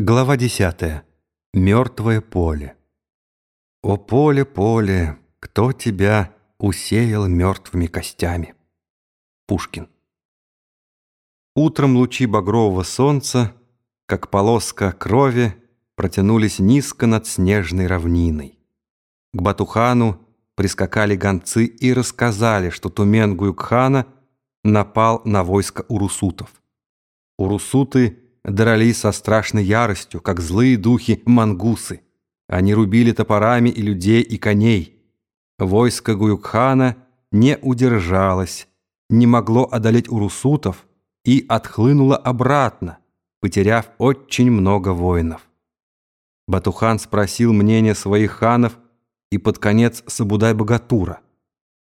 Глава десятая. Мертвое поле. О поле, поле, кто тебя усеял мертвыми костями? Пушкин. Утром лучи багрового солнца, как полоска крови, протянулись низко над снежной равниной. К Батухану прискакали гонцы и рассказали, что Тумен Гуюкхана напал на войско урусутов. Урусуты — дрались со страшной яростью, как злые духи мангусы. Они рубили топорами и людей, и коней. Войско Гуюкхана не удержалось, не могло одолеть урусутов и отхлынуло обратно, потеряв очень много воинов. Батухан спросил мнение своих ханов и под конец Сабудай-Богатура.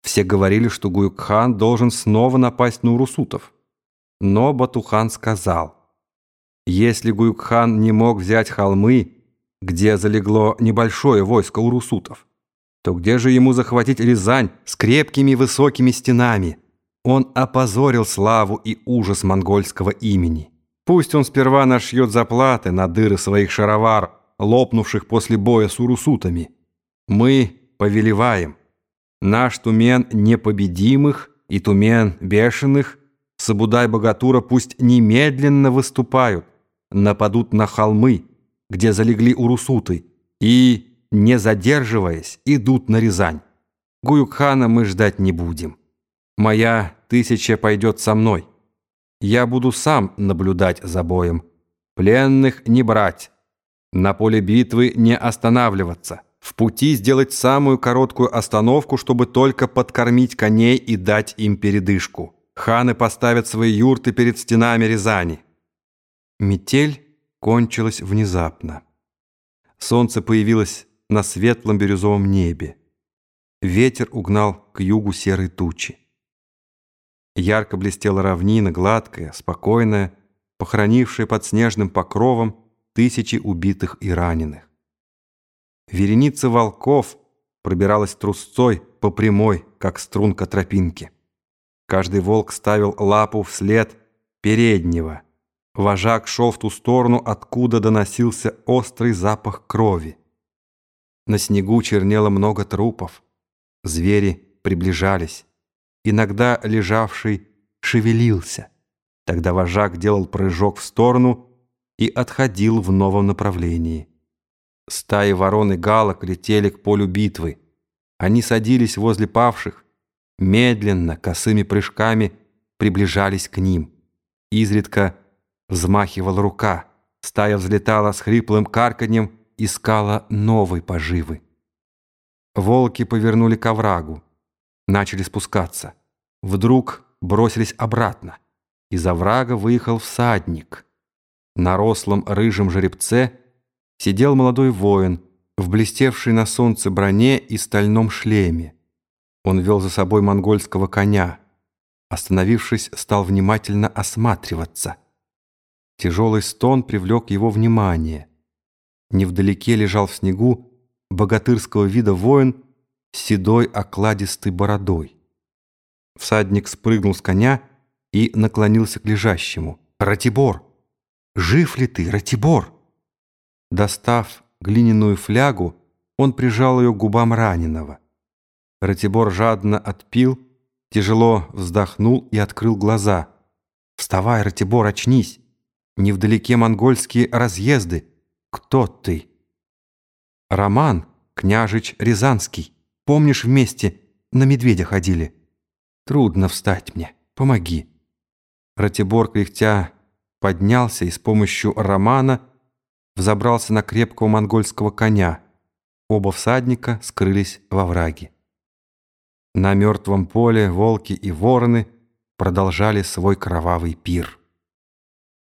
Все говорили, что Гуюкхан должен снова напасть на урусутов. Но Батухан сказал – если Гуюкхан не мог взять холмы, где залегло небольшое войско урусутов, то где же ему захватить Рязань с крепкими высокими стенами? Он опозорил славу и ужас монгольского имени. Пусть он сперва нашьет заплаты на дыры своих шаровар, лопнувших после боя с урусутами. Мы повелеваем. Наш тумен непобедимых и тумен бешеных, Сабудай-Богатура пусть немедленно выступают, нападут на холмы, где залегли урусуты, и, не задерживаясь, идут на Рязань. Гуюкхана мы ждать не будем. Моя тысяча пойдет со мной. Я буду сам наблюдать за боем. Пленных не брать. На поле битвы не останавливаться. В пути сделать самую короткую остановку, чтобы только подкормить коней и дать им передышку. Ханы поставят свои юрты перед стенами Рязани. Метель кончилась внезапно. Солнце появилось на светлом бирюзовом небе. Ветер угнал к югу серые тучи. Ярко блестела равнина, гладкая, спокойная, похоронившая под снежным покровом тысячи убитых и раненых. Вереница волков пробиралась трусцой по прямой, как струнка тропинки. Каждый волк ставил лапу вслед переднего — Вожак шел в ту сторону, откуда доносился острый запах крови. На снегу чернело много трупов. Звери приближались. Иногда лежавший шевелился. Тогда вожак делал прыжок в сторону и отходил в новом направлении. Стаи ворон и галок летели к полю битвы. Они садились возле павших, медленно, косыми прыжками приближались к ним. Изредка Взмахивала рука, стая взлетала с хриплым карканьем, искала новой поживы. Волки повернули к оврагу, начали спускаться. Вдруг бросились обратно. Из оврага выехал всадник. На рослом рыжем жеребце сидел молодой воин в блестевшей на солнце броне и стальном шлеме. Он вел за собой монгольского коня. Остановившись, стал внимательно осматриваться — Тяжелый стон привлек его внимание. Невдалеке лежал в снегу богатырского вида воин с седой окладистой бородой. Всадник спрыгнул с коня и наклонился к лежащему. «Ратибор! Жив ли ты, Ратибор?» Достав глиняную флягу, он прижал ее к губам раненого. Ратибор жадно отпил, тяжело вздохнул и открыл глаза. «Вставай, Ратибор, очнись!» Невдалеке монгольские разъезды. Кто ты? Роман, княжич Рязанский. Помнишь, вместе на медведя ходили? Трудно встать мне. Помоги. Ратибор, кряхтя, поднялся и с помощью Романа взобрался на крепкого монгольского коня. Оба всадника скрылись во враге. На мертвом поле волки и вороны продолжали свой кровавый пир.